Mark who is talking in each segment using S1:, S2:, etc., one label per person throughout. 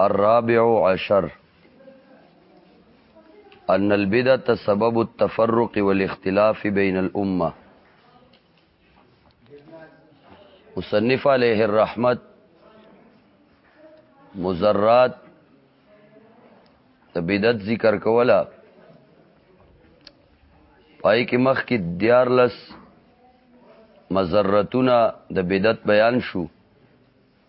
S1: الرابع عشر ان البدعه سبب التفرق والاختلاف بين الامه مصنف علیه الرحمت مزرات د بدعت ذکر کولا پای کې مخ کې دیارلس مزرتونه د بدعت بیان شو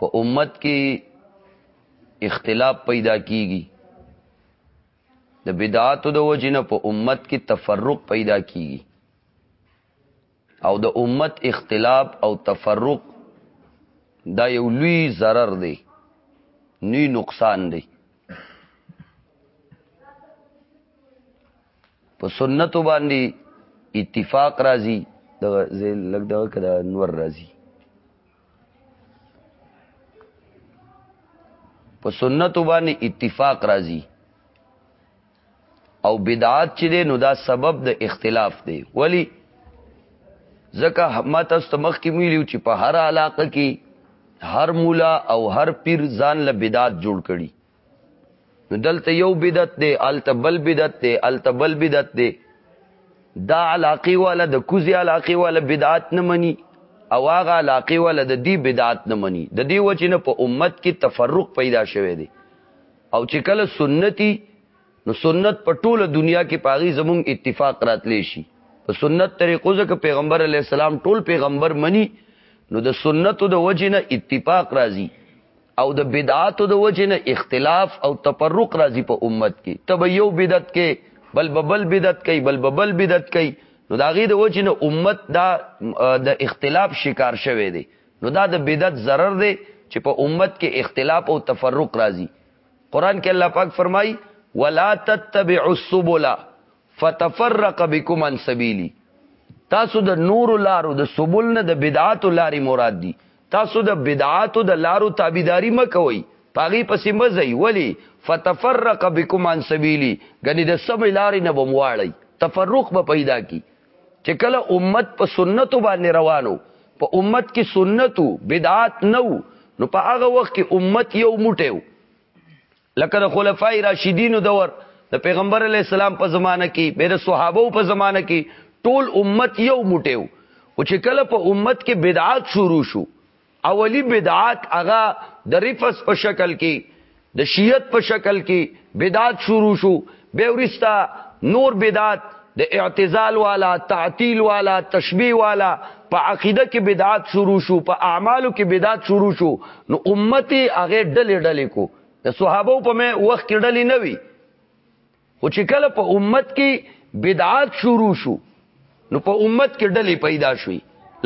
S1: په امت کې اختلاف پیدا کیږي د بدعاتو د وجنه په امت کې تفرق پیدا کیږي او د امت اختلاف او تفرق دا یو لوی zarar دی نی نقصان دی په سنت باندې اتفاق راځي د لګ دا کړه نور راځي په سنت باندې اتفاق راځي او بدعات چې دی نو دا سبب د اختلاف دی ولی ځکه ما تاسو ته مخکې ویلو چې په هر علاقه کې هر مولا او هر پیر ځان له بدعات جوړ کړي نو دلته یو بدعت دی الته بل بدعت دی الته بل بدعت دی دا علاقی والا د کوزی علاقی والا بدعت نه مني او هغه علاقی والا د دې بدعت نه مني د دې وجه نه په امت کې تفرق پیدا شوه دی او چې کله سنتي نو سنت په ټوله دنیا کې پاغي زمونږ اتفاق راتلی شي په سنت طریقو ځکه پیغمبر علی السلام ټول پیغمبر مني نو د سنتو د وجه نه اتفاق راځي او د بدعاتو د وجه نه اختلاف او تفرق راځي په امت کې تب یو بدعت کې بل ببل بدعت کوي بل ببل بدعت کوي نو دا غي د وجه نه امت دا د اختلاف شکار شوه دی نو دا د بدعت zarar دی چې په امت کې اختلاف او تفرق راځي قران کې الله پاک فرمایي ولا تتبعوا السبل فتفرق بكم عن سبيلي تاسو د نور لارو د سبل نه د بدعات لارې مراد دي تاسو د بدعاتو د لارو تابعداري مه کوئ، په هغې پسې مه ځئ، ولې؟ فتفرق بکم عن سبیلي، ګنې د سمې لارې نه به مو واړوي، تفرق به پیدا کړي. چې کله امت په سنتو باندې روان و، په امت کې سنت و، بدعات نه وو، نو په هغه وخت کې امت یو موټی و. لکه د خلفاء راشدینو دور د پیغمبر علی السلام په زمانه کې به د صحابه په زمانه کې ټول امت یو موټیو او چې کله په امت کې بدعات شروع شو اولی بدعات هغه د رفس په شکل کې د شیعت په شکل کې بدعات شروع شو به ورستا نور بدعت د اعتزال والا تعطیل والا تشبیه والا په عقیده کې بدعات شروع شو په اعمالو کې بدعات شروع شو نو امتی هغه ډلې ډلې کو د صحابه په مې وخت کې ډلې نه وي خو چې کله په امت کې بدعات شروع شو نو په امت کې ډلې پیدا شوې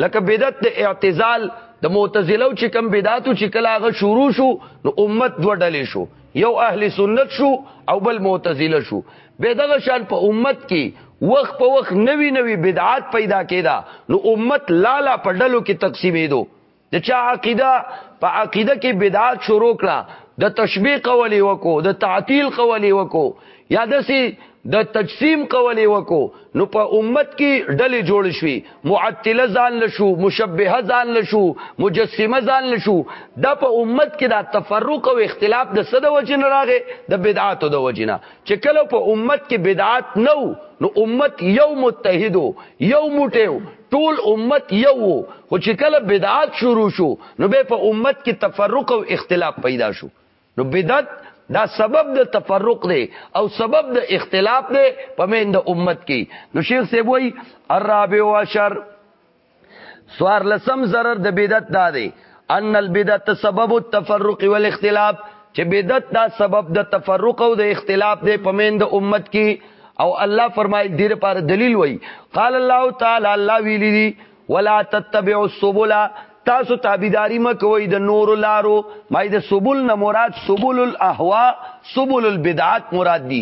S1: لکه بدعت د اعتزال د معتزله چې کم بدعاتو چې کله هغه شروع شو نو امت دوه ډلې شو یو اهل سنت شو او بل معتزله شو به دغه شان په امت کې وخت په وخت نوی نوی بدعات پیدا کېدا نو امت لالا په ډلو کې تقسیمېدو د چا عقیده په عقیده کې بدعات شروع کړه د تشبیه قولی وکو د تعطیل قولی وکو یا دسی د تجسیم قولی وکو نو په امت کې ډلې جوړ شوي معطله ځان لشو مشبهه ځان لشو مجسمه ځان لشو دا په امت کې دا تفرق او اختلاف د صد وجن راغې د بدعات د وجنا چې کله په امت کې بدعات نو نو امت یو متحدو یو موټیو ټول امت یو وو خو چې کله بدعات شروع شو نو به په امت کې تفرق او اختلاف پیدا شو نو بدعت دا سبب د تفرق دی او سبب د اختلاف دی په مین د امت کې نو شیخ سی وای الرابع عشر سوار لسم zarar د بدعت دا دی ان البدعت سبب التفرق والاختلاف چې بدعت دا سبب د تفرق او د اختلاف دی په مین د امت کې او الله فرمایي دیر پر دلیل وای قال الله تعالی الله ویلی دی ولا تتبعوا السبل تاسو تابعداري مکوئ د نور لارو مای د سبل نه مراد سبل الاهوا سبل البدعات مراد دي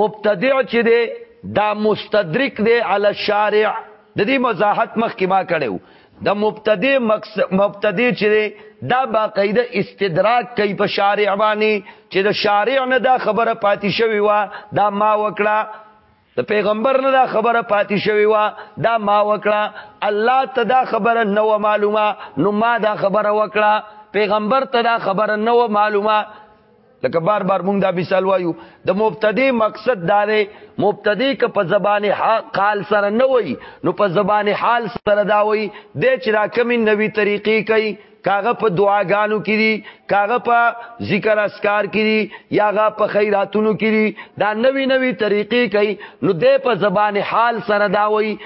S1: مبتدع چې دی دا مستدرک دی علی الشارع د دې مزاحت مخ کې ما کړو د مبتدی مبتدی چې دا باقاعده استدراک کوي په شارع باندې چې د شارع نه دا خبره پاتې شوی و دا ما وکړه د پیغمبر نه دا خبره پاتې شوی و دا ما وکړه الله ته دا خبره نو معلومه نو ما دا خبره وکړه پیغمبر ته دا خبره نو معلومه لکه بار بار مونږ دا مثال وایو د مبتدی مقصد دا دی مبتدی که په زبان قال سره نه وای نو په زبان حال سره دا وای د چې را کمی نوی طریقې کوي کاغه په دعاګانو کې دي کاغه په ذکر اسکار کې دي یاغه په خیراتونو کې دي دا نوی نوی طریقې کوي نو د په زبان حال سره دا وای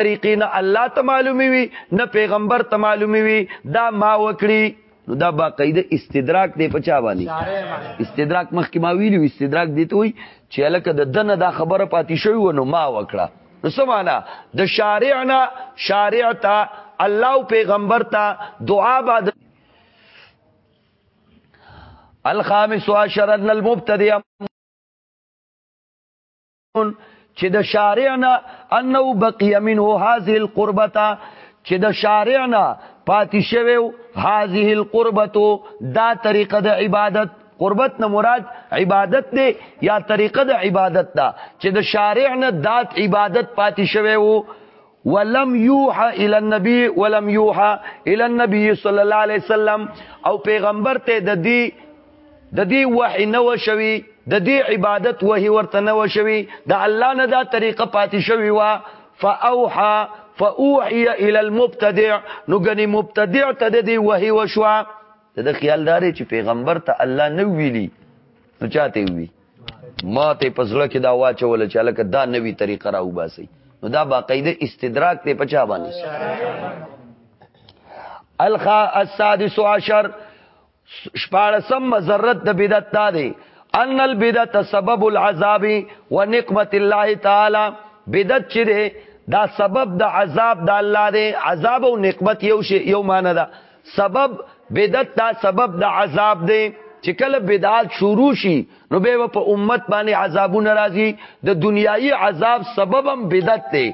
S1: طریقې نه الله ته معلومي وي نه پیغمبر ته معلومي وي دا ما وکړي نو دا باقاعده استدراک دی په چا باندې استدراک مخکې ما ویلو استدراک دی ته وي چې الکه د دنه دا خبره پاتې شوی و نو ما وکړه نو سمانا د شارع نه شارع ته الله او پیغمبر ته دعا بعد الخامس عشر ان المبتدئ چې د شارع نه انه بقي منه هذه القربته چې د شارع نه پاتې شوی هذه القربته دا طریقه د عبادت قربت نه مراد عبادت دی یا طریقه د عبادت دا چې د شارع نه دات عبادت پاتې شوی وو ولم یوحى الى النبي ولم یوحى الى النبي صلی الله علیه وسلم او پیغمبر ته د دې د دې وحی نه وشوي د دې عبادت وحی ورته نه وشوي د الله نه دا طریقه پاتې شوی وا فاوحى فاوحي الى المبتدع نو غني مبتدع ته د دې وحی وشوا د خیالداري چې پیغمبر ته الله نه ویلي نو چاته وی ما ته په زړه کې دا واچول چې لکه دا نوی طریقه راو باسي نو دا باقاعده استدراک ته پچا باندې الخا السادس عشر شپارسم مزرت د بدعت تا دی ان البدعت سبب العذاب ونقمت الله تعالی بدعت چې دی دا سبب د عذاب د الله دی عذاب او نقمت یو شی یو معنی ده سبب بدعت دا سبب د عذاب دی چې کله بدعات شروع شي نو به په امت باندې عذابونه راځي د دنیایي عذاب سبب هم بدعت دی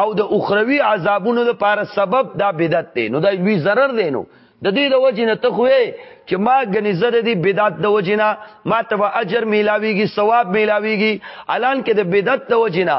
S1: او د اخروی عذابونو لپاره سبب دا بدعت دی نو دا لوی zarar دی نو د دې د وجې نه ته خوې چې ما غني زره دي بدعت د وجې نه ما ته اجر میلاویږي ثواب میلاویږي الان کې د بدعت د وجې نه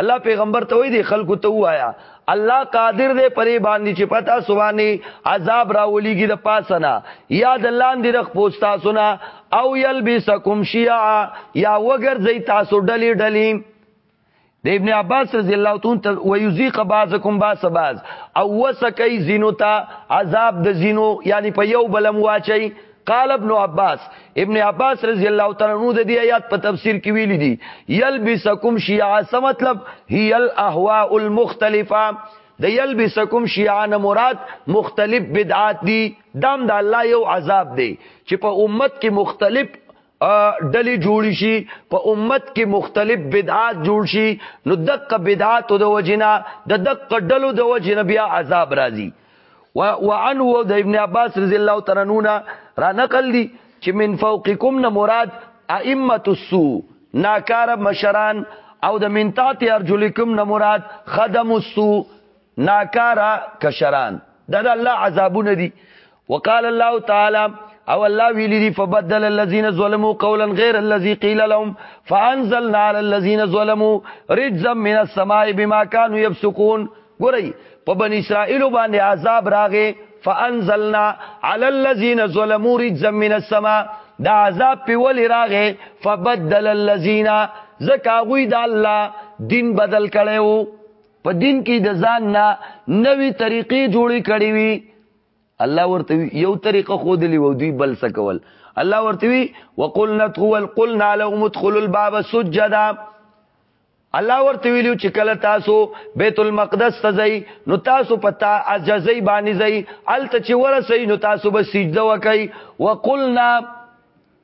S1: الله پیغمبر ته وی دی خلکو ته وایا الله قادر دی پرې باندې چې پتا سوانی عذاب راولېږي د پاسنا یا د لاندې رخ پوستا سنا او یلبسکم شیعا یا وګر زی تاسو ډلې ډلې د ابن عباس رضی الله تعالی تر ويذيق بعضكم باس بعض او وسکای زینو تا عذاب د زینو یعنی په یو بلم واچي قال ابن عباس ابن عباس رضی الله تعالی عنہ د دې آیات په تفسیر کې ویلي دي یلبسکم شیعا څه مطلب هی الاهواء المختلفه د یلبسکم شیعا نه مراد مختلف بدعات دي دام د دا الله یو عذاب دی چې په امت کې مختلف ډلې جوړ شي په امت کې مختلف بدعات جوړ شي نو دقه بدعات د وجنه د دقه ډلو د وجنه بیا عذاب راځي وعن و د ابن عباس رضی الله تعالی عنہ را نقل دي چې من فوقکم نه مراد ائمه السو ناکار مشران او د من تحت ارجلکم نه مراد خدم السو ناکار کشران دا د الله عذابونه دي وقال الله تعالی او الله ویلی دی فبدل الذين ظلموا قولا غير الذي قيل لهم فانزلنا على الذين ظلموا رجزا من السماء بما كانوا يفسقون ګورئ په بنی اسرائیل باندې عذاب راغې فانزلنا على الذين ظلموا رجزا من السماء دا عذاب په ولې راغې فبدل الذين زکاوی د الله دین بدل کړو په دین کې د ځان نه نوې طریقې جوړې کړې وي الله ورته یو طریقه خو دلی و دوی بل څه کول الله ورته وی وقلنا ادخل قلنا لهم ادخلوا الباب سجدا الله ورته ویلو چې کله تاسو بیت المقدس ته ځئ نو تاسو پتا عجزی باندې ځئ الته چې ورسئ نو تاسو به سجده وکئ وقلنا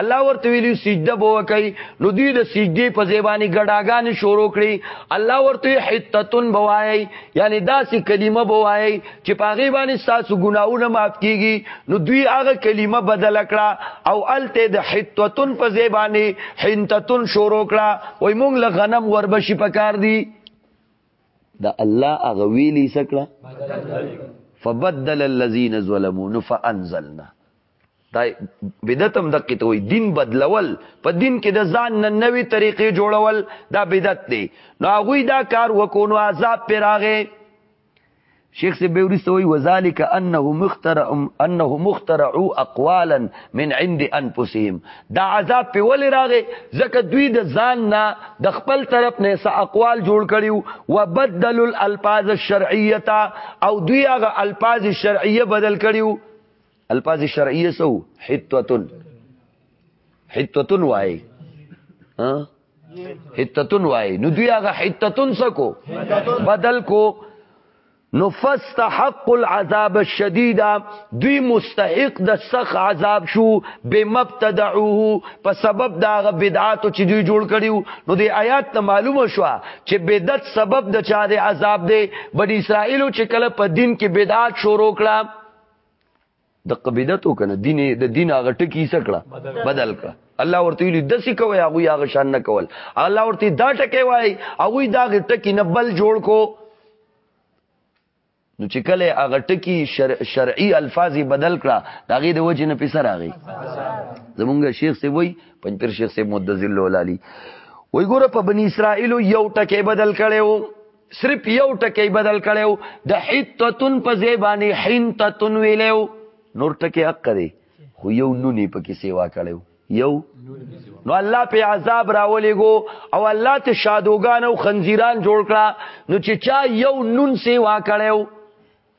S1: الله ورته ویلی سجده بو کوي نو دوی د سجدي په زیبانی ګډاګانی شروع کړي الله ورته حتتن بوایي یعنی داسې کلمه بوایي چې پاغي باندې تاسو ګناونه معاف کیږي نو دوی هغه کلمه بدل کړه او الته د حتتن په زیبانی حنتتن شروع کړه وای مونږ له غنم وربشي پکار دي دا الله هغه ویلی سکړه فبدل الذين ظلموا فانزلنا دا بدعت هم دقی ته وي دین بدلول په دین کې د ځان نه نوې طریقې جوړول دا بدعت دی نو هغه دا کار وکونو عذاب پر راغې شیخ سی بیورسته وی وذالک انه مخترع انه مخترعوا اقوالا من عند انفسهم دا عذاب په ول راغې ځکه دوی د ځان نه د خپل طرف نه سه اقوال جوړ کړیو وبدل الالفاظ الشرعیه او دوی هغه الفاظ شرعیه بدل کړیو الفاظ شرعیه سو حتتن حتتن وای ها حتتن وای نو دوی هغه حتتن سکو بدل کو نو فاستحق العذاب الشدید دوی مستحق د سخ عذاب شو بمبتدعوه په سبب دا غ بدعات چې دوی جوړ کړیو نو د آیات ته معلومه شو چې بدعت سبب د چا د عذاب دی بنی اسرائیل چې کله په دین کې بدعات شروع کړه د قبیدت وکنه دین د دین هغه ټکی سکړه بدل کړه الله ورته ویل د څه کوي هغه هغه شان نه کول الله ورته دا ټکی وای هغه دا ټکی نه بل جوړ کو نو چې کله هغه ټکی شر شرعي الفاظ بدل کړه دا غي د وجه نه پیسه راغی زمونږ شیخ سی وای پنځپیر شیخ سی مدذل ولالي وای ګوره په بنی اسرائیل یو ټکی بدل کړو صرف یو ټکی بدل کړو د حتتن په زیبانی حنتتن ویلو نور ټکی حق دی خو یو نونی په کې سیوا کړو یو نو الله په عذاب راولېګو او الله ته شادوغان او خنزیران جوړ کړه نو چې چا یو نون سیوا کړو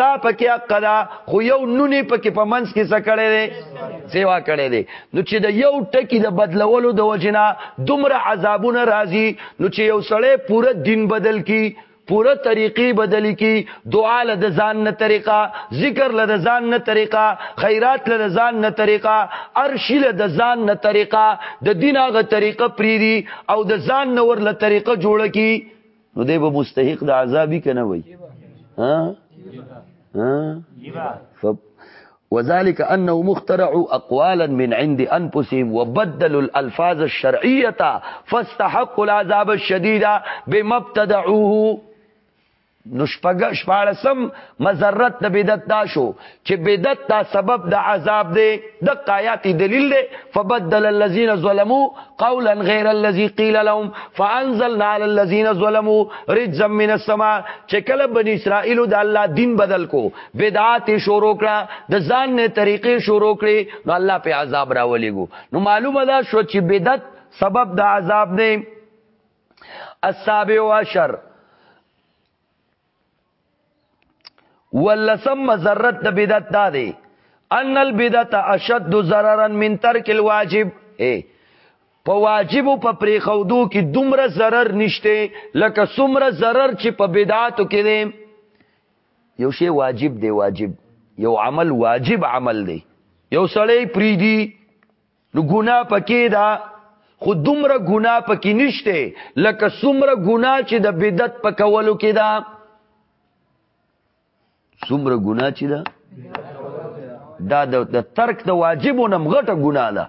S1: تا پکې حق ده خو یو نونې پکې په منځ کې څه کړی دی سیوا کړی دی نو چې د یو ټکی د بدلولو د وجنه دومره عذابونه راځي نو چې یو سړی پوره دین بدل کی پوره طریقې بدل کی دعا له ځان نه طریقه ذکر له ځان نه طریقه خیرات له ځان نه طریقه ارشی له ځان نه طریقه د دین هغه طریقه پریری او د ځان نور له طریقه جوړ کی نو دی به مستحق د عذابی کنه وای ها وذلك أنهم اخترعوا أقوالا من عند أنفسهم وبدلوا الألفاظ الشرعية فاستحقوا العذاب الشديد بما ابتدعوه نو شپارسم مزرت د بدعت دا شو چې بدعت دا سبب د عذاب دی د آیات دلیل دی فبدل الذين ظلموا قولا غير الذي قيل لهم فانزلنا على الذين ظلموا رجزا من السماء چې کله بنی اسرائیل د الله دین بدل کو بدعات شروع کړه د ځان نه طریقې شروع کړې نو الله په عذاب راولېګو نو معلومه ده شو چې بدعت سبب د عذاب دی السابع عشر ولسم مزرت د بدعت دا دی ان البدعت اشد ضررا من ترک الواجب اے په واجب او په پریخودو کې دومره zarar نشته لکه څومره zarar چې په بدعاتو کې دی یو شی واجب دی واجب یو عمل واجب عمل دی یو سړی پریدي نو ګناه پکې ده خو دومره ګناه پکې نشته لکه څومره ګناه چې د بدعت په کولو کې ده څومره ګناه چې ده دا د ترک د واجبونم غټه ګناه ده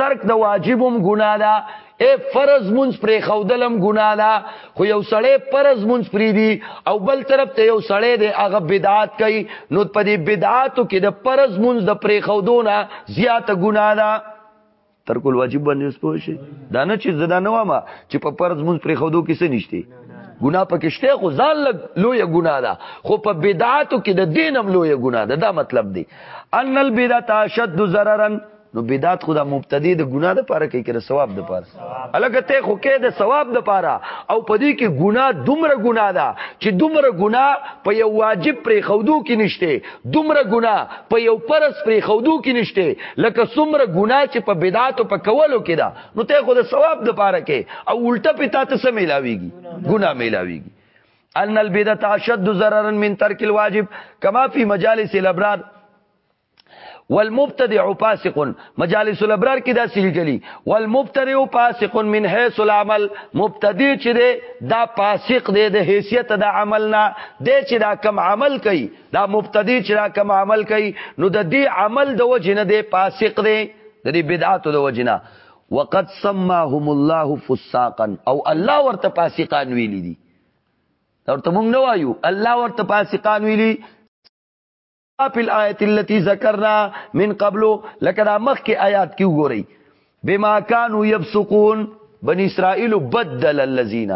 S1: ترک د واجبوم ګناه ده اے فرض مونږ پرې خودلم ګنا ده خو یو سړی فرض مونږ پرې دی او بل طرف ته یو سړی دی هغه بدعات کوي نو په دې بدعاتو کې د فرض مونږ د پرې خودونه زیاته ګنا ده ترک الواجب باندې اوس پوه شي دا نه چې زدا نه وامه چې په فرض مونږ پرې خودو کې څه نشته ګنا پکې شته خو ځان لګ لوی ګنا ده خو په بدعاتو کې د دینم لوی ګنا ده دا مطلب دی ان البدعه تشد ضررن نو بدعت خدا مبتدی د ګناه د پاره کوي کړه ثواب د پاره الګ ته خو کې د ثواب د پاره او پدې کې ګناه دومره ګناه ده چې دومره ګناه په یو واجب پرې خودو کې نشته دومره ګناه په یو پرس پرې خودو کې نشته لکه څومره ګناه چې په بدعت او په کولو کې ده نو ته خو د ثواب د پاره کې او الټه پتا ته سم ملاويږي ګناه ملاويږي ان البدعه اشد ضررا من ترك الواجب كما في مجالس الابرار والمبتدع فاسق مجالس الابرار کې دا سړي غلي والمبتدع فاسق من حيث العمل مبتدع چې دی دا فاسق دی د حیثیت د عمل نه دی چې دا کم عمل کوي دا مبتدع چې دا کم عمل کوي نو د دې عمل د وجه نه دی فاسق دی د دې بدعات د وجه نه وقد سماهم الله فساقا او الله ورته فاسقان ویلي دي ورته موږ نه وایو الله ورته فاسقان ویلي فی الآیت التي ذکرنا من قبل لکه دا مخکې آیات کې وګورئ بما كانوا يفسقون بني اسرائيل بدل الذين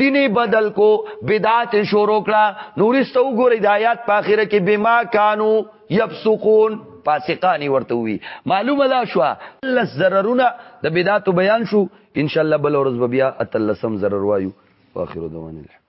S1: دین بدل کو بدعت شروع کړه نورسته وګورئ د آیات په اخره کې بما كانوا يفسقون فاسقانی ورته وی معلومه لا شو لس ضررونه د بدعت بیان شو ان شاء الله بل ورځ بیا اتلسم ضرر وایو واخر دوان الحمد